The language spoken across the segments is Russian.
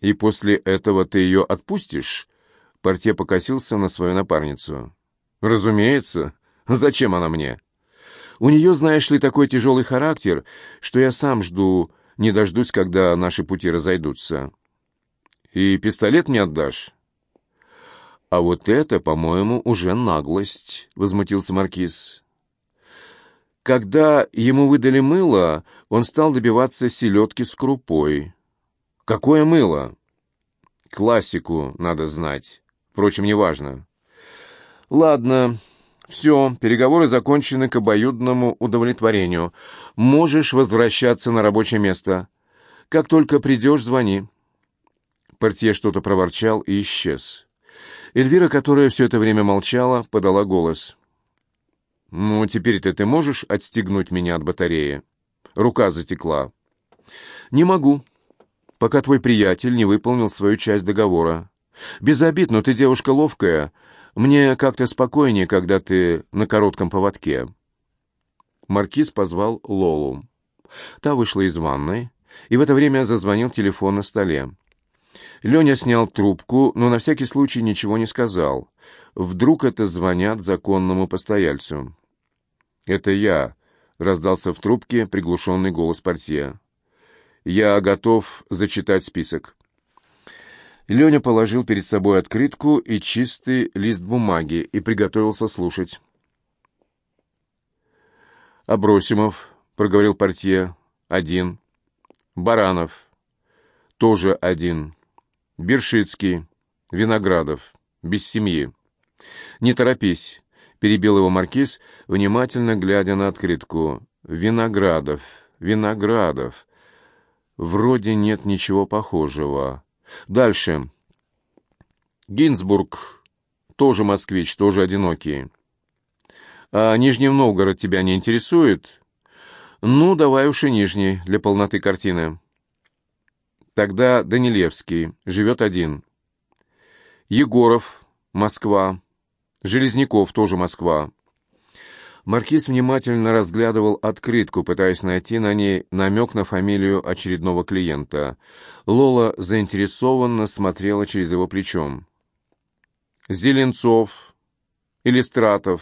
«И после этого ты ее отпустишь?» Портье покосился на свою напарницу. «Разумеется. Зачем она мне?» «У нее, знаешь ли, такой тяжелый характер, что я сам жду, не дождусь, когда наши пути разойдутся». «И пистолет мне отдашь?» «А вот это, по-моему, уже наглость», — возмутился Маркиз. Когда ему выдали мыло, он стал добиваться селедки с крупой. «Какое мыло?» «Классику надо знать. Впрочем, неважно». «Ладно, все, переговоры закончены к обоюдному удовлетворению. Можешь возвращаться на рабочее место. Как только придешь, звони». Портье что-то проворчал и исчез. Эльвира, которая все это время молчала, подала голос. «Ну, теперь-то ты можешь отстегнуть меня от батареи?» Рука затекла. «Не могу, пока твой приятель не выполнил свою часть договора. Без обид, но ты девушка ловкая. Мне как-то спокойнее, когда ты на коротком поводке». Маркиз позвал Лолу. Та вышла из ванной, и в это время зазвонил телефон на столе. Леня снял трубку, но на всякий случай ничего не сказал. Вдруг это звонят законному постояльцу. «Это я», — раздался в трубке приглушенный голос портье. «Я готов зачитать список». Леня положил перед собой открытку и чистый лист бумаги и приготовился слушать. «Абросимов», — проговорил портье, — «один». «Баранов», тоже один. Бершицкий, Виноградов, без семьи. «Не торопись», — перебил его маркиз, внимательно глядя на открытку. «Виноградов, Виноградов. Вроде нет ничего похожего. Дальше. Гинзбург, тоже москвич, тоже одинокий. А Нижний Новгород тебя не интересует? Ну, давай уж и Нижний, для полноты картины». Тогда Данилевский, живет один. Егоров, Москва. Железняков, тоже Москва. Маркиз внимательно разглядывал открытку, пытаясь найти на ней намек на фамилию очередного клиента. Лола заинтересованно смотрела через его плечо. Зеленцов, Иллистратов,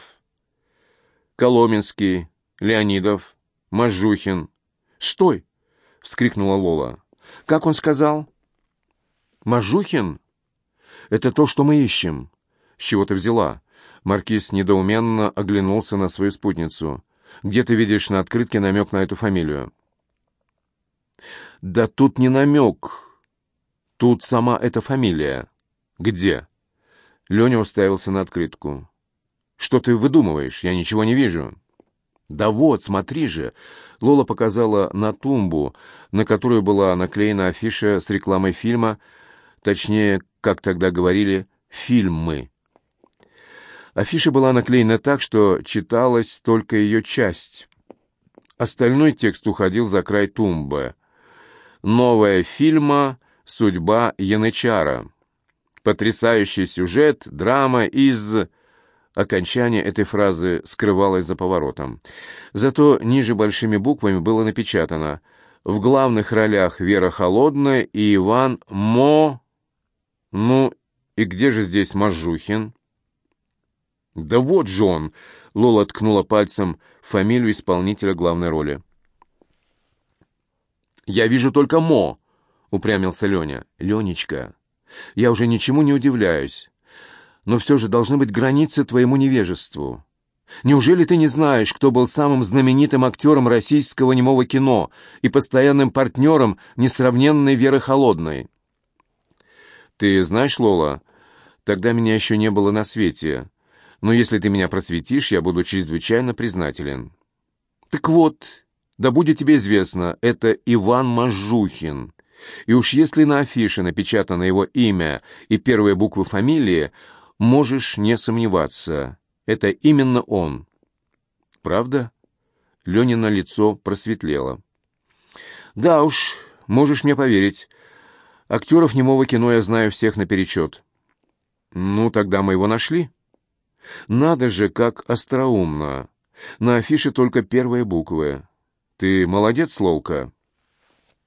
Коломенский, Леонидов, Мажухин. «Стой!» — вскрикнула Лола. Как он сказал? Мажухин? Это то, что мы ищем. С чего ты взяла? Маркиз недоуменно оглянулся на свою спутницу. Где ты видишь на открытке намек на эту фамилию? Да тут не намек. Тут сама эта фамилия. Где? Леня уставился на открытку. Что ты выдумываешь? Я ничего не вижу. Да вот, смотри же. Лола показала на тумбу, на которую была наклеена афиша с рекламой фильма, точнее, как тогда говорили, фильмы. Афиша была наклеена так, что читалась только ее часть. Остальной текст уходил за край тумбы. «Новая фильма «Судьба Янычара». Потрясающий сюжет, драма из... Окончание этой фразы скрывалось за поворотом. Зато ниже большими буквами было напечатано «В главных ролях Вера Холодная и Иван Мо...» «Ну, и где же здесь Мажухин?» «Да вот же он!» — Лола ткнула пальцем фамилию исполнителя главной роли. «Я вижу только Мо!» — упрямился Леня. «Ленечка, я уже ничему не удивляюсь но все же должны быть границы твоему невежеству. Неужели ты не знаешь, кто был самым знаменитым актером российского немого кино и постоянным партнером несравненной Веры Холодной? Ты знаешь, Лола, тогда меня еще не было на свете, но если ты меня просветишь, я буду чрезвычайно признателен. Так вот, да будет тебе известно, это Иван Мажухин. И уж если на афише напечатано его имя и первые буквы фамилии, можешь не сомневаться, это именно он. Правда? Ленина лицо просветлело. Да уж, можешь мне поверить. Актеров немого кино я знаю всех наперечет. Ну, тогда мы его нашли. Надо же, как остроумно. На афише только первые буквы. Ты молодец, Лолка.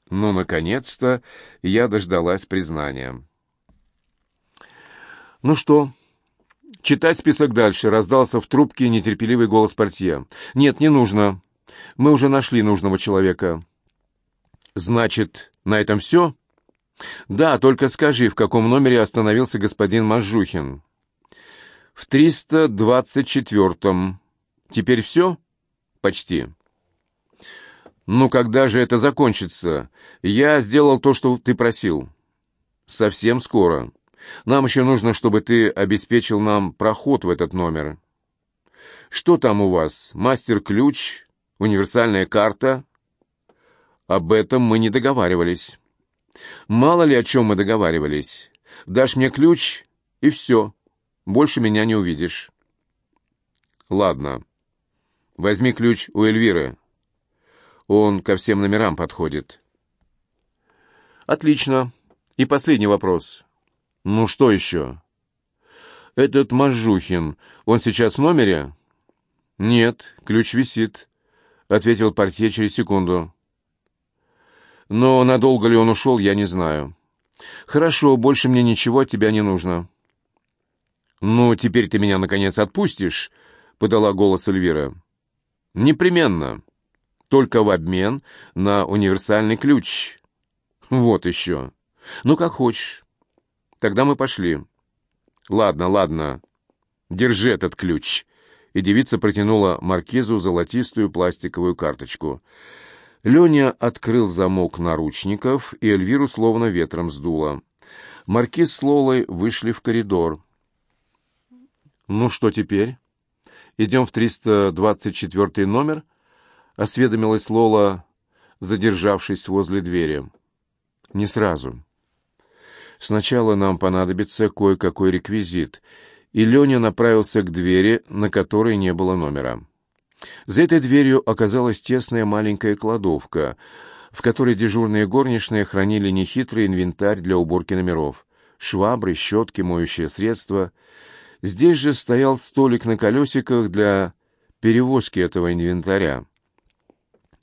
Ну, наконец-то я дождалась признания. «Ну что, читать список дальше?» — раздался в трубке нетерпеливый голос портье. «Нет, не нужно. Мы уже нашли нужного человека». «Значит, на этом все?» «Да, только скажи, в каком номере остановился господин Мажухин?» «В 324-м. Теперь все?» «Почти». «Ну, когда же это закончится? Я сделал то, что ты просил». «Совсем скоро. Нам еще нужно, чтобы ты обеспечил нам проход в этот номер». «Что там у вас? Мастер-ключ? Универсальная карта?» «Об этом мы не договаривались». «Мало ли о чем мы договаривались. Дашь мне ключ, и все. Больше меня не увидишь». «Ладно. Возьми ключ у Эльвиры. Он ко всем номерам подходит». «Отлично. И последний вопрос. Ну что еще?» «Этот Мажухин, он сейчас в номере?» «Нет, ключ висит», — ответил портье через секунду. «Но надолго ли он ушел, я не знаю». «Хорошо, больше мне ничего от тебя не нужно». «Ну, теперь ты меня, наконец, отпустишь?» — подала голос Эльвира. «Непременно. Только в обмен на универсальный ключ. Вот еще. Ну, как хочешь. Тогда мы пошли». «Ладно, ладно. Держи этот ключ». И девица протянула маркизу золотистую пластиковую карточку. Леня открыл замок наручников, и Эльвиру словно ветром сдуло. Маркиз с Лолой вышли в коридор. «Ну что теперь? Идем в 324 номер?» — осведомилась Лола, задержавшись возле двери. «Не сразу. Сначала нам понадобится кое-какой реквизит, и Леня направился к двери, на которой не было номера. За этой дверью оказалась тесная маленькая кладовка, в которой дежурные горничные хранили нехитрый инвентарь для уборки номеров — швабры, щетки, моющие средства. Здесь же стоял столик на колесиках для перевозки этого инвентаря.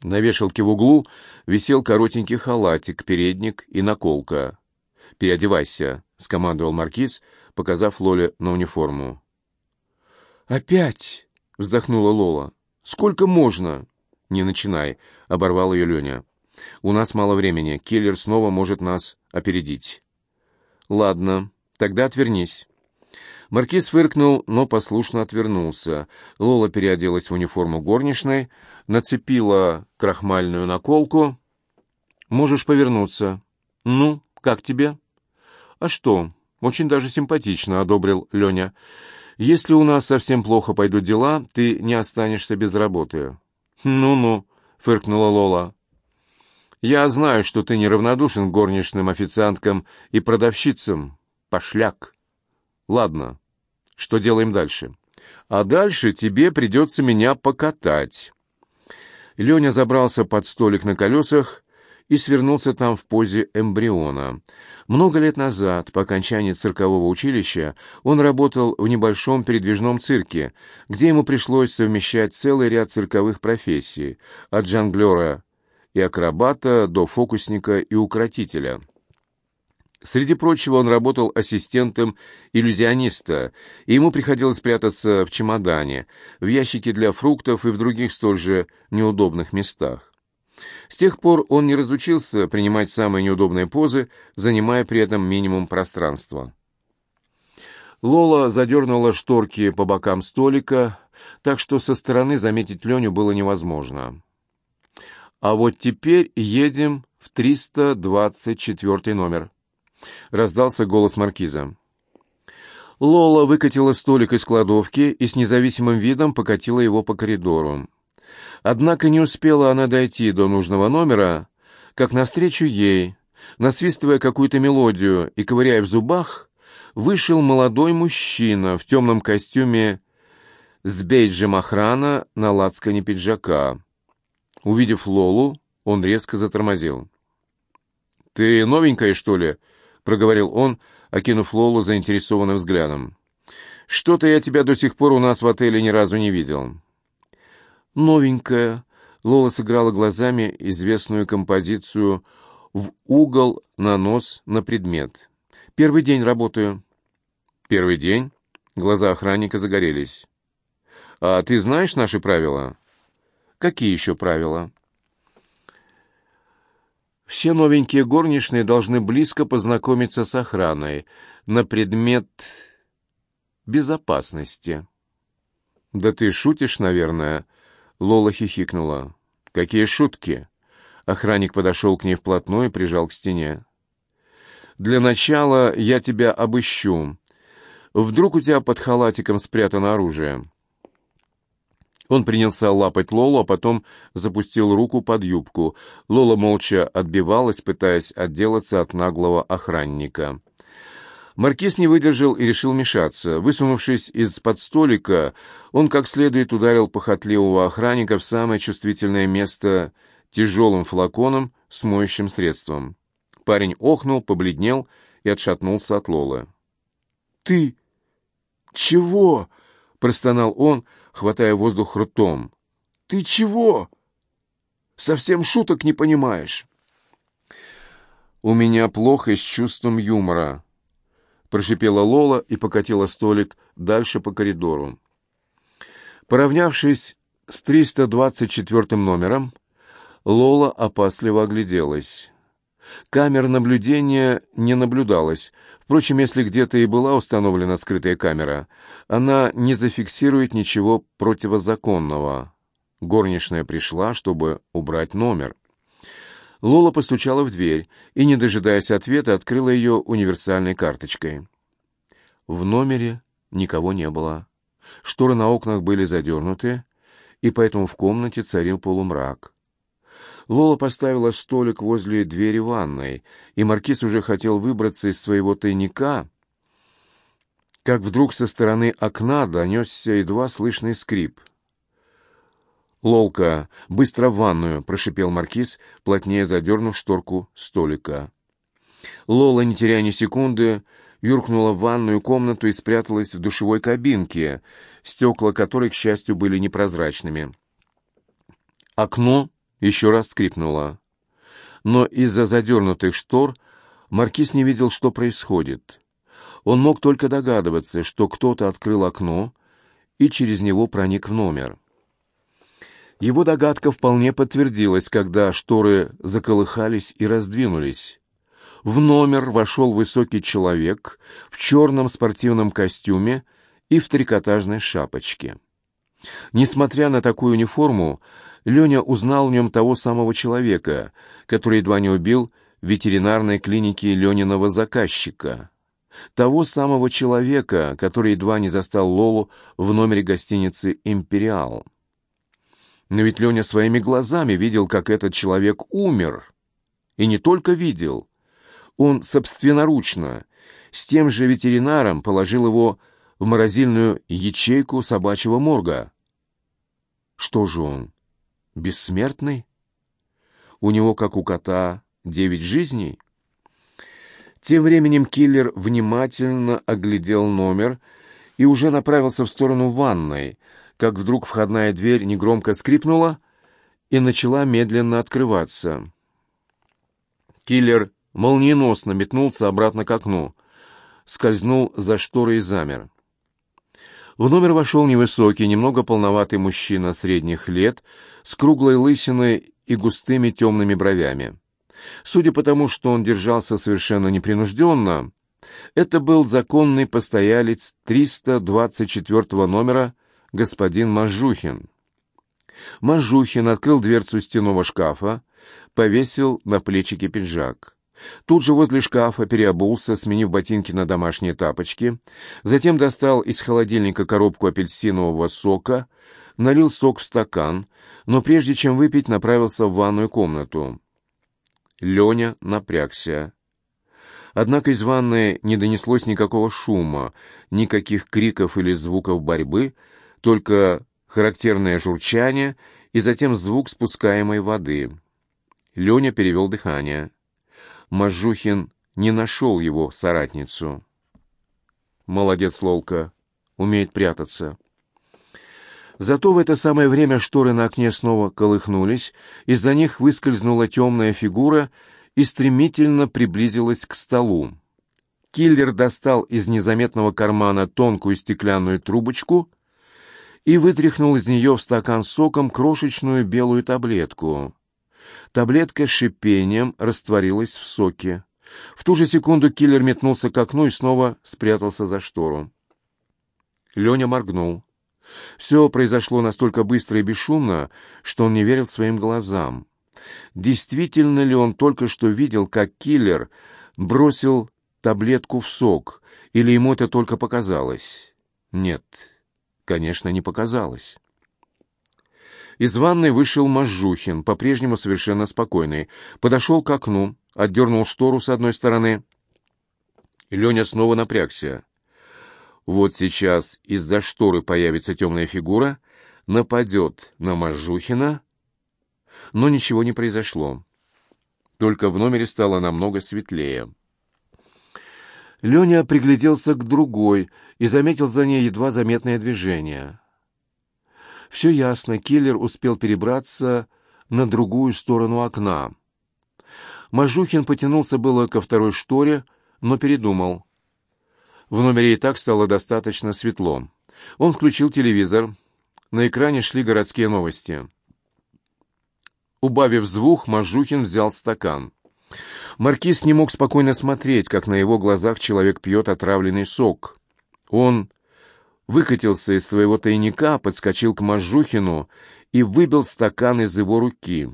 На вешалке в углу висел коротенький халатик, передник и наколка. «Переодевайся», — скомандовал маркиз, показав Лоле на униформу. «Опять?» — вздохнула Лола. «Сколько можно?» «Не начинай», — оборвал ее Леня. «У нас мало времени. Киллер снова может нас опередить». «Ладно, тогда отвернись». Маркиз фыркнул, но послушно отвернулся. Лола переоделась в униформу горничной, нацепила крахмальную наколку. «Можешь повернуться». «Ну, как тебе?» «А что, очень даже симпатично», — одобрил Леня. «Если у нас совсем плохо пойдут дела, ты не останешься без работы». «Ну-ну», — фыркнула Лола. «Я знаю, что ты неравнодушен к горничным официанткам и продавщицам. Пошляк. Ладно, что делаем дальше? А дальше тебе придется меня покатать». Леня забрался под столик на колесах и свернулся там в позе эмбриона. Много лет назад, по окончании циркового училища, он работал в небольшом передвижном цирке, где ему пришлось совмещать целый ряд цирковых профессий, от жонглера и акробата до фокусника и укротителя. Среди прочего, он работал ассистентом иллюзиониста, и ему приходилось прятаться в чемодане, в ящике для фруктов и в других столь же неудобных местах. С тех пор он не разучился принимать самые неудобные позы, занимая при этом минимум пространства. Лола задернула шторки по бокам столика, так что со стороны заметить Леню было невозможно. «А вот теперь едем в 324 номер», — раздался голос маркиза. Лола выкатила столик из кладовки и с независимым видом покатила его по коридору. Однако не успела она дойти до нужного номера, как навстречу ей, насвистывая какую-то мелодию и ковыряя в зубах, вышел молодой мужчина в темном костюме с бейджем охрана на лацкане пиджака. Увидев Лолу, он резко затормозил. «Ты новенькая, что ли?» — проговорил он, окинув Лолу заинтересованным взглядом. «Что-то я тебя до сих пор у нас в отеле ни разу не видел». «Новенькая». Лола сыграла глазами известную композицию в угол, на нос, на предмет. «Первый день работаю». «Первый день?» Глаза охранника загорелись. «А ты знаешь наши правила?» «Какие еще правила?» Все новенькие горничные должны близко познакомиться с охраной на предмет безопасности. «Да ты шутишь, наверное?» Лола хихикнула. «Какие шутки?» Охранник подошел к ней вплотную и прижал к стене. «Для начала я тебя обыщу. Вдруг у тебя под халатиком спрятано оружие?» Он принялся лапать Лолу, а потом запустил руку под юбку. Лола молча отбивалась, пытаясь отделаться от наглого охранника. Маркиз не выдержал и решил мешаться. Высунувшись из-под столика, он как следует ударил похотливого охранника в самое чувствительное место тяжелым флаконом с моющим средством. Парень охнул, побледнел и отшатнулся от Лолы. «Ты... чего?» — простонал он, хватая воздух ртом. «Ты чего? Совсем шуток не понимаешь». «У меня плохо с чувством юмора», — прошипела Лола и покатила столик дальше по коридору. Поравнявшись с 324 номером, Лола опасливо огляделась. Камер наблюдения не наблюдалось. Впрочем, если где-то и была установлена скрытая камера, она не зафиксирует ничего противозаконного. Горничная пришла, чтобы убрать номер. Лола постучала в дверь и, не дожидаясь ответа, открыла ее универсальной карточкой. В номере никого не было. Шторы на окнах были задернуты, и поэтому в комнате царил полумрак. Лола поставила столик возле двери ванной, и маркиз уже хотел выбраться из своего тайника, как вдруг со стороны окна донесся едва слышный скрип. «Лолка, быстро в ванную!» — прошипел маркиз, плотнее задернув шторку столика. Лола, не теряя ни секунды, юркнула в ванную комнату и спряталась в душевой кабинке, стекла которой, к счастью, были непрозрачными. Окно еще раз скрипнуло. Но из-за задернутых штор маркиз не видел, что происходит. Он мог только догадываться, что кто-то открыл окно и через него проник в номер. Его догадка вполне подтвердилась, когда шторы заколыхались и раздвинулись. В номер вошел высокий человек в черном спортивном костюме и в трикотажной шапочке. Несмотря на такую униформу, Леня узнал в нем того самого человека, который едва не убил в ветеринарной клинике Лениного заказчика. Того самого человека, который едва не застал Лолу в номере гостиницы «Империал». Но ведь Леня своими глазами видел, как этот человек умер. И не только видел. Он собственноручно, с тем же ветеринаром, положил его в морозильную ячейку собачьего морга. Что же он? Бессмертный? У него, как у кота, девять жизней? Тем временем киллер внимательно оглядел номер и уже направился в сторону ванной, как вдруг входная дверь негромко скрипнула и начала медленно открываться. Киллер молниеносно метнулся обратно к окну, скользнул за шторы и замер. В номер вошел невысокий, немного полноватый мужчина средних лет с круглой лысиной и густыми темными бровями. Судя по тому, что он держался совершенно непринужденно, это был законный постоялец 324 номера господин Мажухин. Мажухин открыл дверцу стенного шкафа, повесил на плечики пиджак. Тут же возле шкафа переобулся, сменив ботинки на домашние тапочки, затем достал из холодильника коробку апельсинового сока, налил сок в стакан, но прежде чем выпить, направился в ванную комнату. Леня напрягся. Однако из ванной не донеслось никакого шума, никаких криков или звуков борьбы, только характерное журчание и затем звук спускаемой воды. Леня перевел дыхание. Мажухин не нашел его соратницу. Молодец, Лолка, умеет прятаться. Зато в это самое время шторы на окне снова колыхнулись, из-за них выскользнула темная фигура и стремительно приблизилась к столу. Киллер достал из незаметного кармана тонкую стеклянную трубочку и вытряхнул из нее в стакан соком крошечную белую таблетку. Таблетка с шипением растворилась в соке. В ту же секунду киллер метнулся к окну и снова спрятался за штору. Леня моргнул. Все произошло настолько быстро и бесшумно, что он не верил своим глазам. Действительно ли он только что видел, как киллер бросил таблетку в сок, или ему это только показалось? Нет, конечно, не показалось. Из ванной вышел Мажухин, по-прежнему совершенно спокойный. Подошел к окну, отдернул штору с одной стороны. Леня снова напрягся. Вот сейчас из-за шторы появится темная фигура, нападет на Мажухина, но ничего не произошло. Только в номере стало намного светлее. Леня пригляделся к другой и заметил за ней едва заметное движение. Все ясно, киллер успел перебраться на другую сторону окна. Мажухин потянулся было ко второй шторе, но передумал. В номере и так стало достаточно светло. Он включил телевизор. На экране шли городские новости. Убавив звук, Мажухин взял стакан. Маркиз не мог спокойно смотреть, как на его глазах человек пьет отравленный сок. Он выкатился из своего тайника, подскочил к Мажухину и выбил стакан из его руки.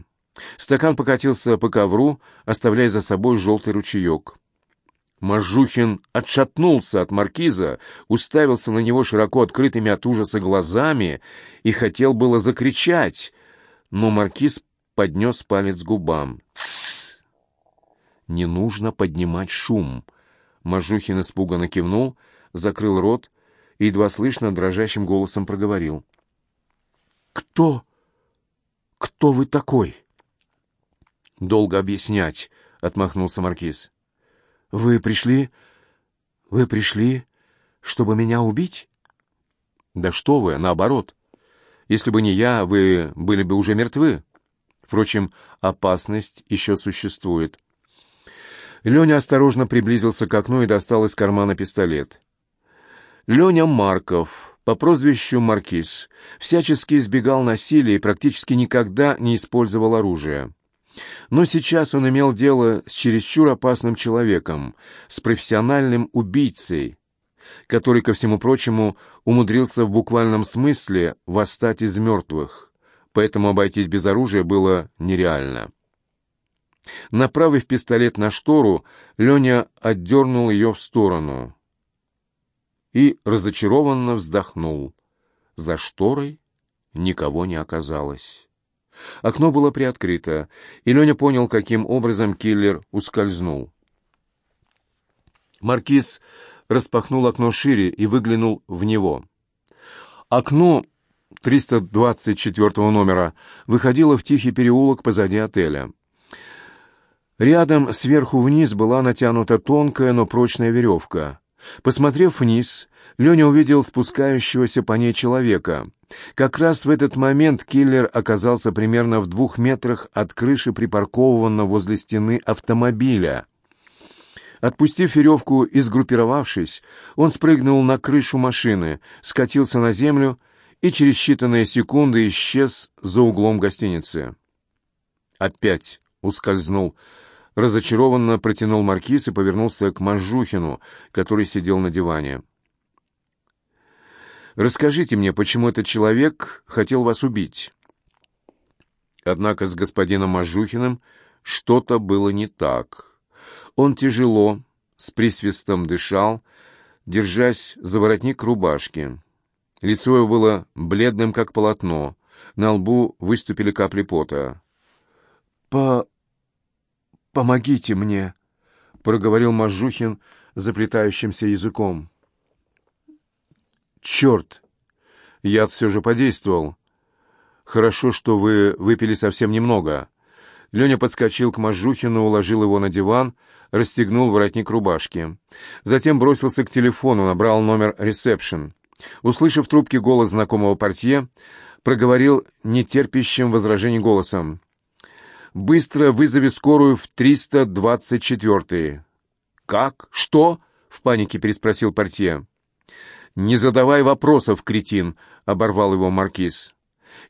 Стакан покатился по ковру, оставляя за собой желтый ручеек. Мажухин отшатнулся от маркиза, уставился на него широко открытыми от ужаса глазами и хотел было закричать, но маркиз поднес палец к губам. «Тссс! Не нужно поднимать шум!» Мажухин испуганно кивнул, закрыл рот и едва слышно дрожащим голосом проговорил. «Кто? Кто вы такой?» «Долго объяснять», — отмахнулся Маркиз. «Вы пришли... Вы пришли, чтобы меня убить?» «Да что вы, наоборот. Если бы не я, вы были бы уже мертвы. Впрочем, опасность еще существует». Леня осторожно приблизился к окну и достал из кармана пистолет. Леня Марков, по прозвищу Маркиз, всячески избегал насилия и практически никогда не использовал оружие. Но сейчас он имел дело с чересчур опасным человеком, с профессиональным убийцей, который, ко всему прочему, умудрился в буквальном смысле восстать из мертвых, поэтому обойтись без оружия было нереально. Направив пистолет на штору, Леня отдернул ее в сторону и разочарованно вздохнул. За шторой никого не оказалось. Окно было приоткрыто, и Леня понял, каким образом киллер ускользнул. Маркиз распахнул окно шире и выглянул в него. Окно 324 номера выходило в тихий переулок позади отеля. Рядом сверху вниз была натянута тонкая, но прочная веревка. Посмотрев вниз, Леня увидел спускающегося по ней человека. Как раз в этот момент киллер оказался примерно в двух метрах от крыши припаркованного возле стены автомобиля. Отпустив веревку и сгруппировавшись, он спрыгнул на крышу машины, скатился на землю и через считанные секунды исчез за углом гостиницы. Опять ускользнул разочарованно протянул маркиз и повернулся к Манжухину, который сидел на диване. «Расскажите мне, почему этот человек хотел вас убить?» Однако с господином Мажухиным что-то было не так. Он тяжело, с присвистом дышал, держась за воротник рубашки. Лицо его было бледным, как полотно, на лбу выступили капли пота. «По «Помогите мне!» — проговорил Мажухин заплетающимся языком. «Черт! Яд все же подействовал. Хорошо, что вы выпили совсем немного». Леня подскочил к Мажухину, уложил его на диван, расстегнул воротник рубашки. Затем бросился к телефону, набрал номер ресепшн. Услышав в трубке голос знакомого портье, проговорил нетерпящим возражений голосом. Быстро вызови скорую в 324-й». «Как? Что?» — в панике переспросил портье. «Не задавай вопросов, кретин», — оборвал его маркиз.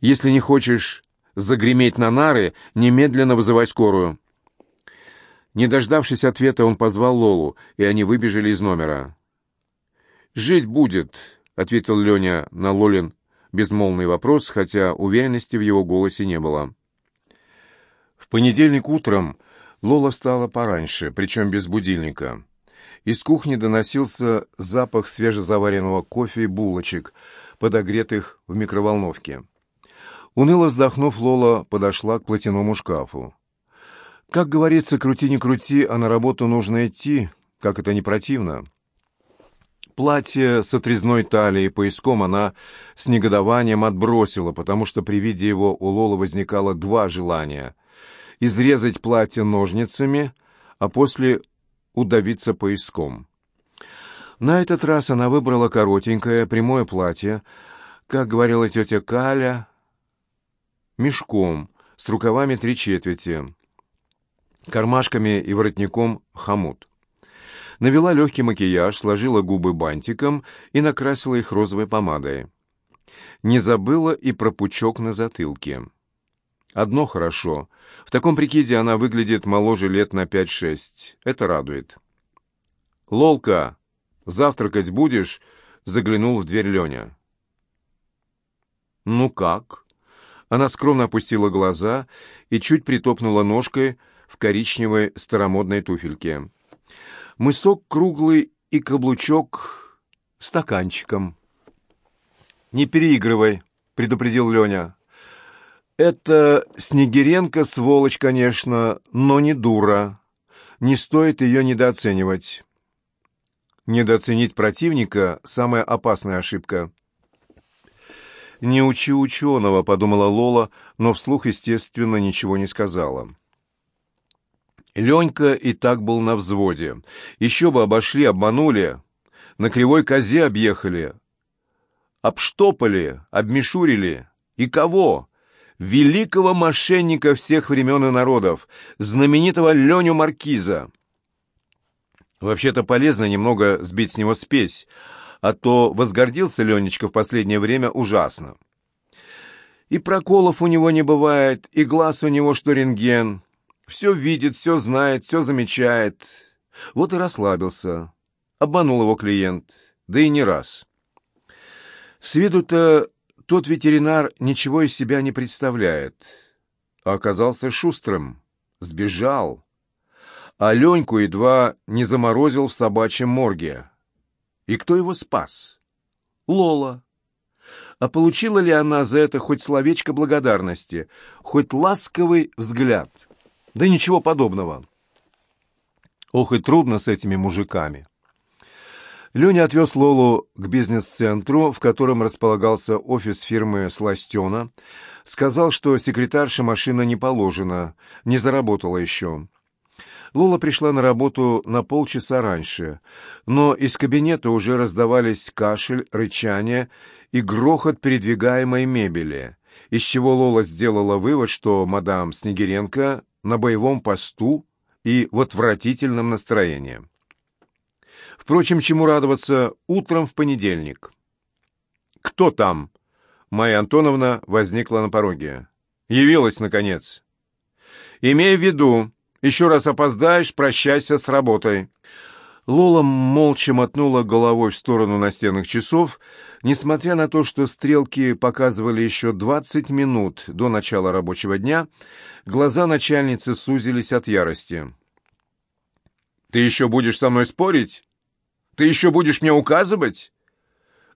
«Если не хочешь загреметь на нары, немедленно вызывай скорую». Не дождавшись ответа, он позвал Лолу, и они выбежали из номера. «Жить будет», — ответил Леня на Лолин безмолвный вопрос, хотя уверенности в его голосе не было. Понедельник утром Лола встала пораньше, причем без будильника. Из кухни доносился запах свежезаваренного кофе и булочек, подогретых в микроволновке. Уныло вздохнув, Лола подошла к платяному шкафу. Как говорится, крути не крути, а на работу нужно идти, как это не противно. Платье с отрезной талией пояском она с негодованием отбросила, потому что при виде его у Лолы возникало два желания — изрезать платье ножницами, а после удавиться пояском. На этот раз она выбрала коротенькое прямое платье, как говорила тетя Каля, мешком, с рукавами три четверти, кармашками и воротником хомут. Навела легкий макияж, сложила губы бантиком и накрасила их розовой помадой. Не забыла и про пучок на затылке. Одно хорошо. В таком прикиде она выглядит моложе лет на пять-шесть. Это радует. «Лолка, завтракать будешь?» — заглянул в дверь Леня. «Ну как?» Она скромно опустила глаза и чуть притопнула ножкой в коричневой старомодной туфельке. Мысок круглый и каблучок стаканчиком. «Не переигрывай», — предупредил Леня. «Это Снегиренко сволочь, конечно, но не дура. Не стоит ее недооценивать». Недооценить противника — самая опасная ошибка. «Не учи ученого», — подумала Лола, но вслух, естественно, ничего не сказала. Ленька и так был на взводе. Еще бы обошли, обманули, на кривой козе объехали, обштопали, обмешурили. И кого? Великого мошенника всех времен и народов, знаменитого Леню Маркиза. Вообще-то полезно немного сбить с него спесь, а то возгордился Ленечка в последнее время ужасно. И проколов у него не бывает, и глаз у него что рентген. Все видит, все знает, все замечает. Вот и расслабился. Обманул его клиент, да и не раз. С виду-то тот ветеринар ничего из себя не представляет. А оказался шустрым, сбежал. А Леньку едва не заморозил в собачьем морге. И кто его спас? Лола. А получила ли она за это хоть словечко благодарности, хоть ласковый взгляд? Да ничего подобного. Ох и трудно с этими мужиками. Леня отвез Лолу к бизнес-центру, в котором располагался офис фирмы «Сластена», сказал, что секретарше машина не положена, не заработала еще. Лола пришла на работу на полчаса раньше, но из кабинета уже раздавались кашель, рычание и грохот передвигаемой мебели, из чего Лола сделала вывод, что мадам Снегиренко на боевом посту и в отвратительном настроении. Впрочем, чему радоваться утром в понедельник? «Кто там?» Майя Антоновна возникла на пороге. «Явилась, наконец». «Имей в виду, еще раз опоздаешь, прощайся с работой». Лола молча мотнула головой в сторону настенных часов, несмотря на то, что стрелки показывали еще двадцать минут до начала рабочего дня, глаза начальницы сузились от ярости. «Ты еще будешь со мной спорить? Ты еще будешь мне указывать?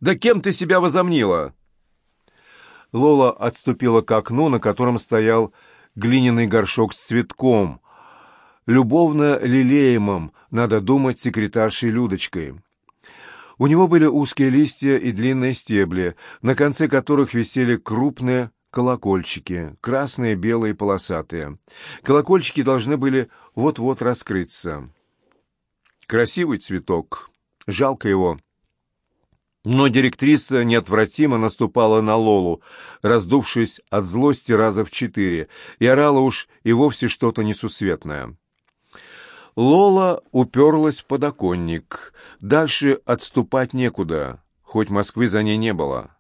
Да кем ты себя возомнила?» Лола отступила к окну, на котором стоял глиняный горшок с цветком, любовно лелеемым, надо думать, секретаршей Людочкой. У него были узкие листья и длинные стебли, на конце которых висели крупные колокольчики, красные, белые, полосатые. Колокольчики должны были вот-вот раскрыться. Красивый цветок. Жалко его. Но директриса неотвратимо наступала на Лолу, раздувшись от злости раза в четыре, и орала уж и вовсе что-то несусветное. Лола уперлась в подоконник. Дальше отступать некуда, хоть Москвы за ней не было.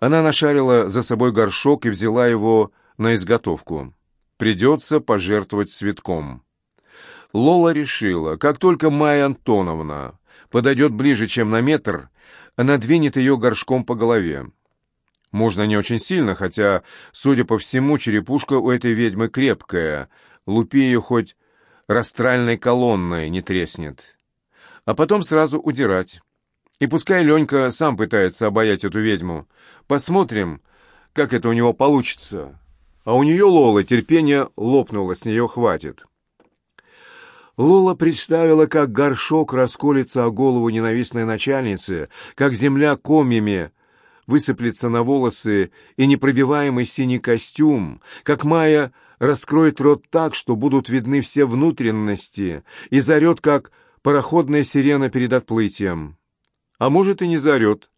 Она нашарила за собой горшок и взяла его на изготовку. Придется пожертвовать цветком. Лола решила, как только Майя Антоновна подойдет ближе, чем на метр, она двинет ее горшком по голове. Можно не очень сильно, хотя, судя по всему, черепушка у этой ведьмы крепкая, лупи ее хоть растральной колонной не треснет. А потом сразу удирать. И пускай Ленька сам пытается обаять эту ведьму. Посмотрим, как это у него получится. А у нее Лола терпение лопнуло, с нее хватит. Лола представила, как горшок расколется о голову ненавистной начальницы, как земля комьями высыплется на волосы и непробиваемый синий костюм, как Майя раскроет рот так, что будут видны все внутренности, и зарет, как пароходная сирена перед отплытием. А может и не зарет,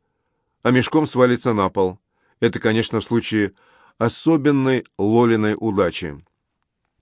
а мешком свалится на пол. Это, конечно, в случае особенной Лолиной удачи.